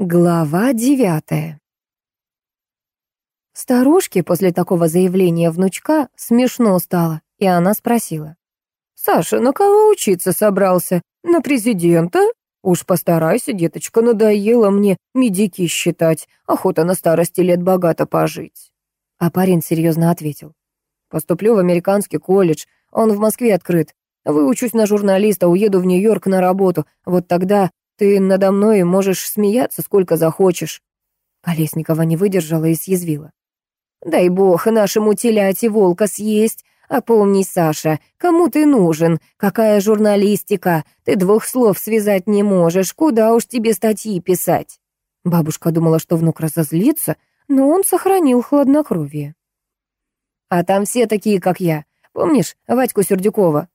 Глава девятая. Старушке после такого заявления внучка смешно стало, и она спросила. «Саша, на кого учиться собрался? На президента? Уж постарайся, деточка, надоело мне медики считать. Охота на старости лет богато пожить». А парень серьезно ответил. «Поступлю в американский колледж, он в Москве открыт. Выучусь на журналиста, уеду в Нью-Йорк на работу. Вот тогда ты надо мной можешь смеяться сколько захочешь». Колесникова не выдержала и съязвила. «Дай бог нашему теляте волка съесть. А помни, Саша, кому ты нужен? Какая журналистика? Ты двух слов связать не можешь. Куда уж тебе статьи писать?» Бабушка думала, что внук разозлится, но он сохранил хладнокровие. «А там все такие, как я. Помнишь Вадьку Сердюкова?»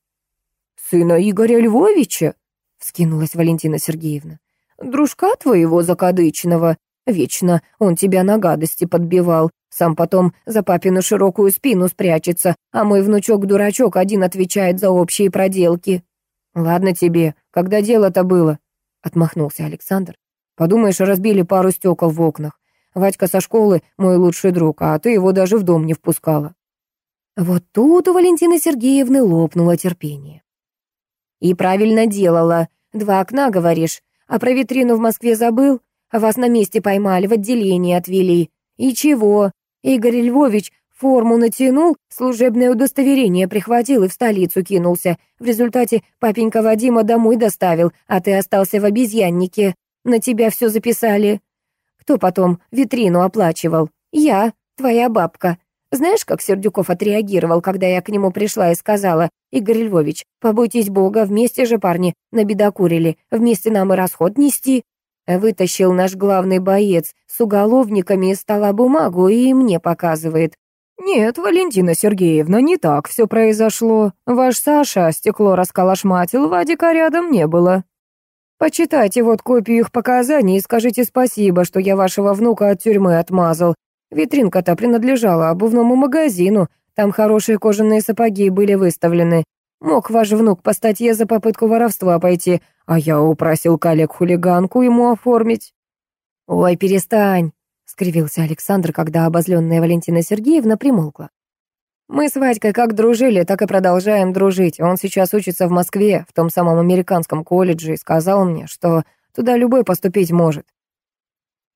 «Сына Игоря Львовича?» — вскинулась Валентина Сергеевна. «Дружка твоего закадычного. Вечно он тебя на гадости подбивал. Сам потом за папину широкую спину спрячется, а мой внучок-дурачок один отвечает за общие проделки». «Ладно тебе, когда дело-то было?» — отмахнулся Александр. «Подумаешь, разбили пару стекол в окнах. Вадька со школы мой лучший друг, а ты его даже в дом не впускала». Вот тут у Валентины Сергеевны лопнуло терпение. «И правильно делала. Два окна, говоришь. А про витрину в Москве забыл? Вас на месте поймали, в отделение отвели. И чего? Игорь Львович форму натянул, служебное удостоверение прихватил и в столицу кинулся. В результате папенька Вадима домой доставил, а ты остался в обезьяннике. На тебя все записали. Кто потом витрину оплачивал? Я, твоя бабка. Знаешь, как Сердюков отреагировал, когда я к нему пришла и сказала, «Игорь Львович, побойтесь Бога, вместе же парни набедокурили, вместе нам и расход нести». Вытащил наш главный боец с уголовниками из стола бумагу и мне показывает. «Нет, Валентина Сергеевна, не так все произошло. Ваш Саша стекло расколошматил, Вадика рядом не было. Почитайте вот копию их показаний и скажите спасибо, что я вашего внука от тюрьмы отмазал. Витринка-то принадлежала обувному магазину, там хорошие кожаные сапоги были выставлены. Мог ваш внук по статье за попытку воровства пойти, а я упросил коллег-хулиганку ему оформить». «Ой, перестань», — скривился Александр, когда обозленная Валентина Сергеевна примолкла. «Мы с Вадькой как дружили, так и продолжаем дружить. Он сейчас учится в Москве, в том самом американском колледже, и сказал мне, что туда любой поступить может.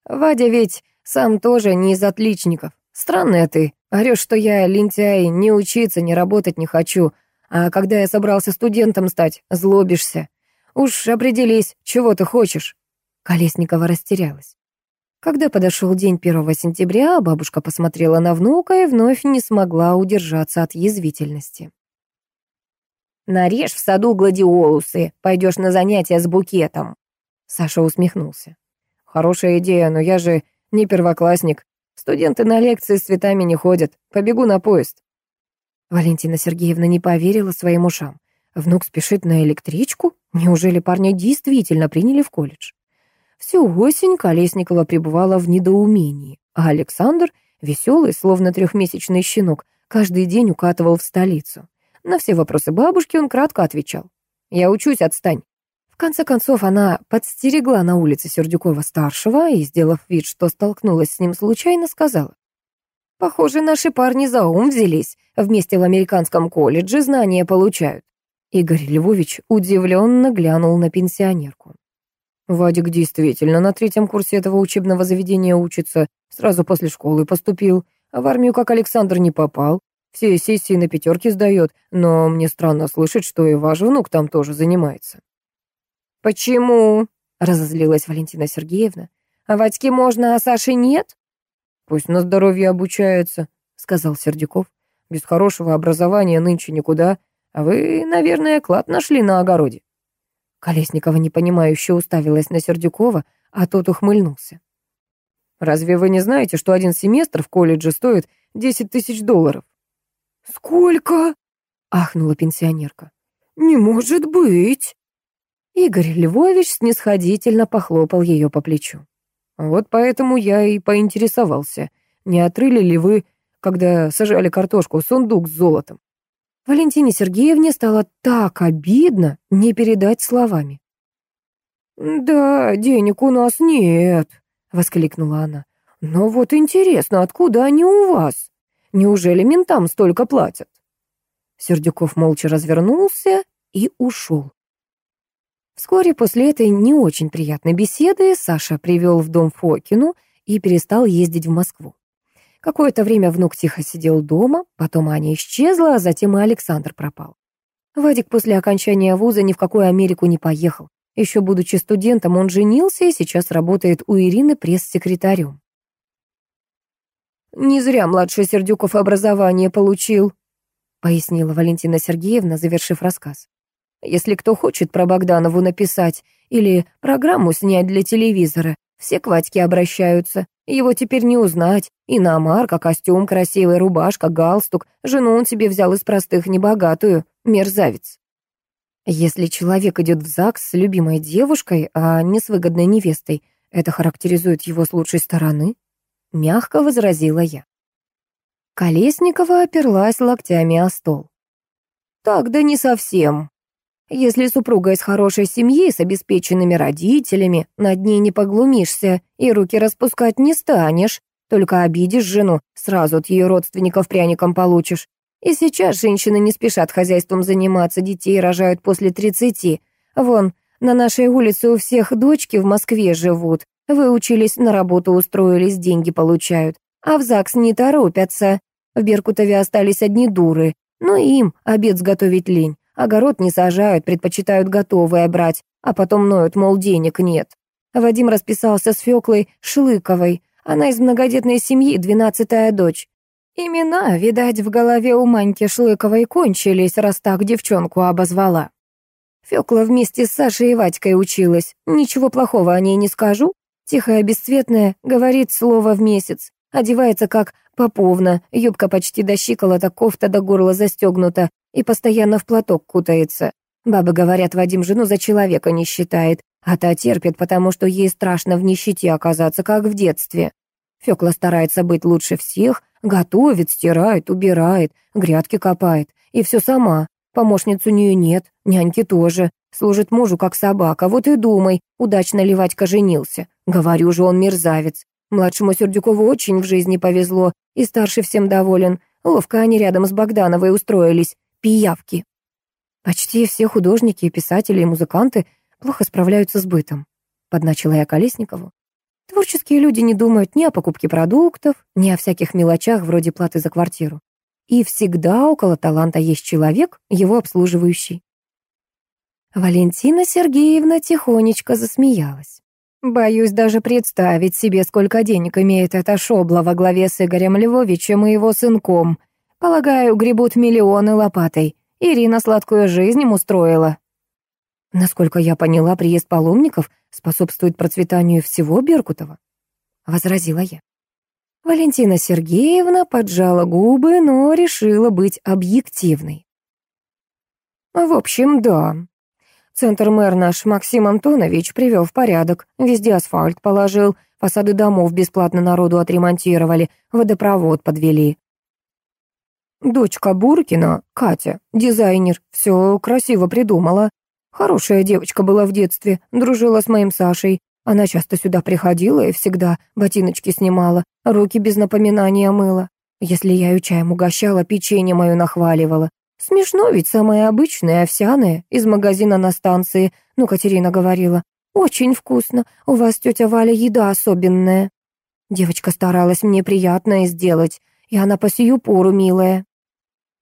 Вадя ведь сам тоже не из отличников. Странная ты. Орешь, что я лентяй, не учиться, не работать не хочу. А когда я собрался студентом стать, злобишься. Уж определись, чего ты хочешь. Колесникова растерялась. Когда подошел день 1 сентября, бабушка посмотрела на внука и вновь не смогла удержаться от язвительности. «Нарежь в саду гладиолусы, пойдешь на занятия с букетом». Саша усмехнулся. «Хорошая идея, но я же не первоклассник. Студенты на лекции с цветами не ходят. Побегу на поезд». Валентина Сергеевна не поверила своим ушам. Внук спешит на электричку? Неужели парня действительно приняли в колледж? Всю осень Колесникова пребывала в недоумении, а Александр, веселый, словно трехмесячный щенок, каждый день укатывал в столицу. На все вопросы бабушки он кратко отвечал. «Я учусь, отстань». В конце концов, она подстерегла на улице Сердюкова-старшего и, сделав вид, что столкнулась с ним случайно, сказала. «Похоже, наши парни за ум взялись. Вместе в американском колледже знания получают». Игорь Львович удивленно глянул на пенсионерку. Вадик действительно на третьем курсе этого учебного заведения учится, сразу после школы поступил, а в армию, как Александр, не попал. Все сессии на пятерке сдает, но мне странно слышать, что и ваш внук там тоже занимается. «Почему?» — разозлилась Валентина Сергеевна. «А Вадьке можно, а Саше нет?» «Пусть на здоровье обучается», — сказал Сердюков. «Без хорошего образования нынче никуда. А вы, наверное, клад нашли на огороде». Колесникова непонимающе уставилась на Сердюкова, а тот ухмыльнулся. «Разве вы не знаете, что один семестр в колледже стоит 10 тысяч долларов?» «Сколько?» — ахнула пенсионерка. «Не может быть!» Игорь Львович снисходительно похлопал ее по плечу. «Вот поэтому я и поинтересовался, не отрыли ли вы, когда сажали картошку, сундук с золотом?» Валентине Сергеевне стало так обидно, не передать словами. «Да, денег у нас нет», — воскликнула она. «Но вот интересно, откуда они у вас? Неужели ментам столько платят?» Сердюков молча развернулся и ушел. Вскоре после этой не очень приятной беседы Саша привел в дом Фокину и перестал ездить в Москву. Какое-то время внук тихо сидел дома, потом Аня исчезла, а затем и Александр пропал. Вадик после окончания вуза ни в какую Америку не поехал. Еще будучи студентом, он женился и сейчас работает у Ирины пресс-секретарем. «Не зря младший Сердюков образование получил», пояснила Валентина Сергеевна, завершив рассказ. «Если кто хочет про Богданову написать или программу снять для телевизора, все к Вадьке обращаются. Его теперь не узнать. Иномарка, костюм красивый, рубашка, галстук. Жену он себе взял из простых, небогатую. Мерзавец. Если человек идет в ЗАГС с любимой девушкой, а не с выгодной невестой, это характеризует его с лучшей стороны? Мягко возразила я. Колесникова оперлась локтями о стол. Так, да не совсем. Если супруга из хорошей семьи, с обеспеченными родителями, над ней не поглумишься и руки распускать не станешь, только обидишь жену, сразу от ее родственников пряником получишь. И сейчас женщины не спешат хозяйством заниматься, детей рожают после тридцати. Вон, на нашей улице у всех дочки в Москве живут. Выучились, на работу устроились, деньги получают. А в ЗАГС не торопятся. В Беркутове остались одни дуры. Но им обед сготовить лень. Огород не сажают, предпочитают готовое брать, а потом ноют, мол, денег нет. Вадим расписался с Фёклой Шлыковой. Она из многодетной семьи, двенадцатая дочь. Имена, видать, в голове у Маньки Шлыковой кончились, раз так девчонку обозвала. Фёкла вместе с Сашей и Вадькой училась. Ничего плохого о ней не скажу. Тихая, бесцветная, говорит слово в месяц. Одевается как поповна, юбка почти до щиколоток, кофта до горла застегнута, и постоянно в платок кутается. Бабы говорят, Вадим жену за человека не считает, а та терпит, потому что ей страшно в нищете оказаться, как в детстве. Фёкла старается быть лучше всех, готовит, стирает, убирает, грядки копает. И все сама. Помощниц у нее нет, няньки тоже. Служит мужу, как собака. Вот и думай, удачно ли Вадька женился. Говорю же, он мерзавец. Младшему Сердюкову очень в жизни повезло, и старший всем доволен. Ловко они рядом с Богдановой устроились пиявки. Почти все художники, писатели и музыканты плохо справляются с бытом, подначила я Колесникову. Творческие люди не думают ни о покупке продуктов, ни о всяких мелочах вроде платы за квартиру. И всегда около таланта есть человек, его обслуживающий. Валентина Сергеевна тихонечко засмеялась. Боюсь даже представить себе, сколько денег имеет эта шобла во главе с Игорем Львовичем и его сынком. Полагаю, гребут миллионы лопатой. Ирина сладкую жизнь им устроила. Насколько я поняла, приезд паломников способствует процветанию всего Беркутова, возразила я. Валентина Сергеевна поджала губы, но решила быть объективной. В общем, да. Центр мэр наш Максим Антонович привел в порядок, везде асфальт положил, фасады домов бесплатно народу отремонтировали, водопровод подвели. Дочка Буркина, Катя, дизайнер, все красиво придумала. Хорошая девочка была в детстве, дружила с моим Сашей. Она часто сюда приходила и всегда ботиночки снимала, руки без напоминания мыла. Если я ее чаем угощала, печенье мое нахваливала. Смешно ведь самое обычное, овсяное, из магазина на станции. Ну, Катерина говорила, очень вкусно, у вас, тетя Валя, еда особенная. Девочка старалась мне приятное сделать, и она по сию пору милая.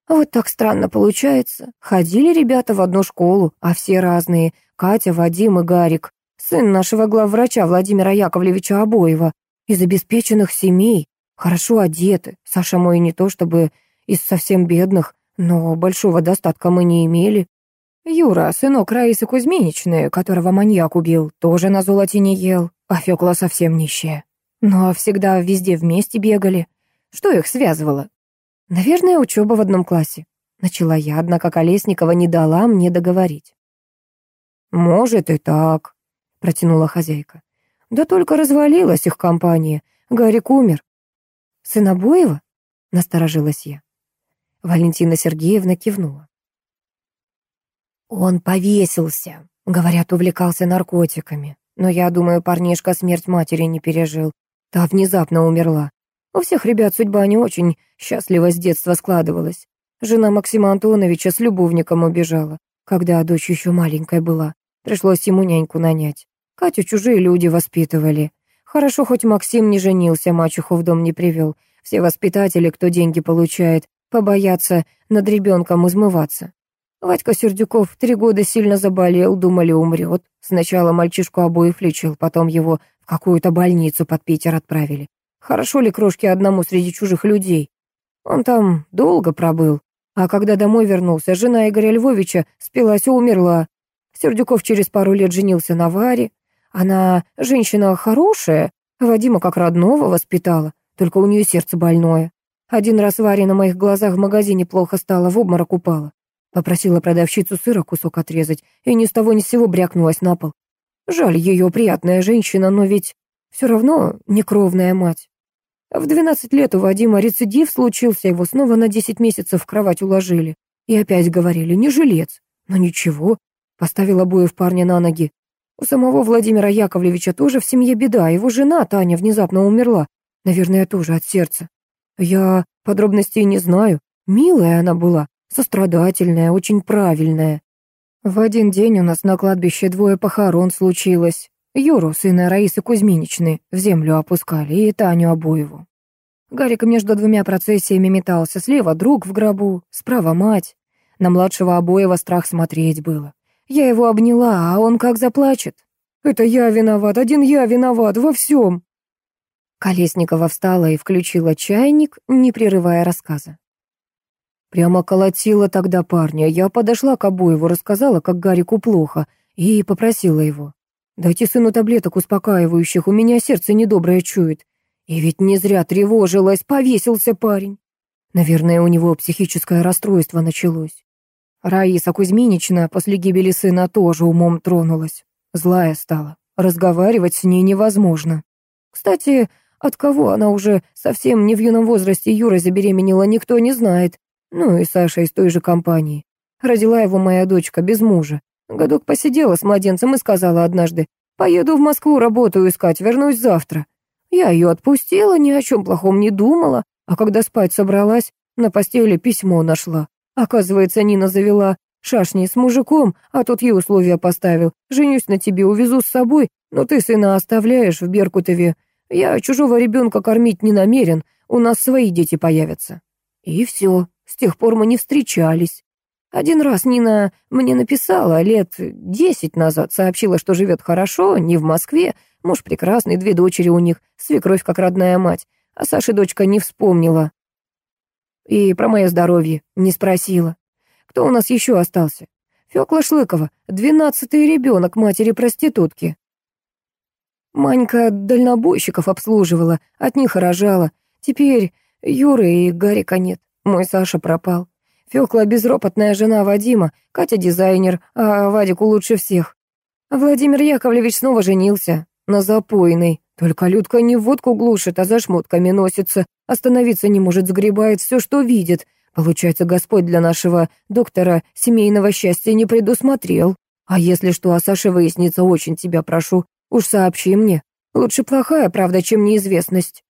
Вот так странно получается. Ходили ребята в одну школу, а все разные. Катя, Вадим и Гарик. Сын нашего главврача Владимира Яковлевича Обоева. Из обеспеченных семей. Хорошо одеты. Саша мой не то чтобы из совсем бедных, но большого достатка мы не имели. Юра, сынок Раисы Кузьминичны, которого маньяк убил, тоже на золоте не ел, а Фёкла совсем нищая. Но всегда везде вместе бегали. Что их связывало? Наверное, учеба в одном классе. Начала я, однако Колесникова не дала мне договорить. «Может и так», — протянула хозяйка. «Да только развалилась их компания. Гарик умер». «Сын обоего?» — насторожилась я. Валентина Сергеевна кивнула. «Он повесился», Говорят, увлекался наркотиками. Но я думаю, парнишка смерть матери не пережил. Та внезапно умерла. У всех ребят судьба не очень счастливо с детства складывалась. Жена Максима Антоновича с любовником убежала, когда дочь еще маленькая была. Пришлось ему няньку нанять. Катю чужие люди воспитывали. Хорошо, хоть Максим не женился, мачеху в дом не привел. Все воспитатели, кто деньги получает, побоятся над ребенком измываться. Вадька Сердюков три года сильно заболел, думали, умрет. Сначала мальчишку обоих лечил, потом его в какую-то больницу под Питер отправили. Хорошо ли крошки одному среди чужих людей? Он там долго пробыл. А когда домой вернулся, жена Игоря Львовича спилась и умерла. Сердюков через пару лет женился на Варе. Она женщина хорошая, Вадима как родного воспитала, только у нее сердце больное. Один раз Варя на моих глазах в магазине плохо стала, в обморок упала. Попросила продавщицу сыра кусок отрезать, и ни с того ни с сего брякнулась на пол. Жаль, ее приятная женщина, но ведь все равно некровная мать. В 12 лет у Вадима рецидив случился, его снова на 10 месяцев в кровать уложили. И опять говорили, не жилец. Но ничего, поставил обоих парня на ноги. У самого Владимира Яковлевича тоже в семье беда, его жена Таня внезапно умерла. Наверное, тоже от сердца. Я подробностей не знаю. Милая она была, сострадательная, очень правильная. В один день у нас на кладбище двое похорон случилось. Юру, сына Раисы Кузьминичны, в землю опускали, и Таню Обоеву. Гарик между двумя процессиями метался. Слева друг в гробу, справа мать. На младшего Обоева страх смотреть было. Я его обняла, а он как заплачет. «Это я виноват, один я виноват во всем!» Колесникова встала и включила чайник, не прерывая рассказа. Прямо колотила тогда парня. Я подошла к Обоеву, рассказала, как Гарику плохо, и попросила его. Дайте сыну таблеток успокаивающих, у меня сердце недоброе чует. И ведь не зря тревожилась, повесился парень. Наверное, у него психическое расстройство началось. Раиса Кузьминична после гибели сына тоже умом тронулась. Злая стала. Разговаривать с ней невозможно. Кстати, от кого она уже совсем не в юном возрасте Юра забеременела, никто не знает. Ну и Саша из той же компании. Родила его моя дочка без мужа. Годок посидела с младенцем и сказала однажды, «Поеду в Москву работу искать, вернусь завтра». Я ее отпустила, ни о чем плохом не думала, а когда спать собралась, на постели письмо нашла. Оказывается, Нина завела шашни с мужиком, а тот ей условия поставил. «Женюсь на тебе, увезу с собой, но ты сына оставляешь в Беркутове. Я чужого ребенка кормить не намерен, у нас свои дети появятся». И все, с тех пор мы не встречались. Один раз Нина мне написала лет десять назад, сообщила, что живет хорошо, не в Москве, муж прекрасный, две дочери у них, свекровь как родная мать, а Саши дочка не вспомнила. И про мое здоровье не спросила. Кто у нас еще остался? Фёкла Шлыкова, двенадцатый ребенок матери-проститутки. Манька дальнобойщиков обслуживала, от них рожала. Теперь Юры и Гарика нет, мой Саша пропал. Фёкла безропотная жена Вадима, Катя дизайнер, а Вадику лучше всех. Владимир Яковлевич снова женился на запойной. Только Людка не водку глушит, а за шмотками носится. Остановиться не может, сгребает все, что видит. Получается, Господь для нашего доктора семейного счастья не предусмотрел. А если что о Саше выяснится, очень тебя прошу, уж сообщи мне. Лучше плохая правда, чем неизвестность.